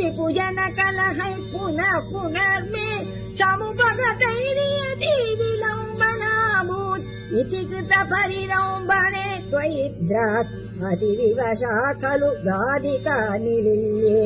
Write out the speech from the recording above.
विपूजन कलहै पुनः पुनर्मे समुपगतैर्यति विलम्बनाभूत् इति कृत परिरम्भणे त्वयि द्रात् अतिविवशा खलु गादिका निलिल्ये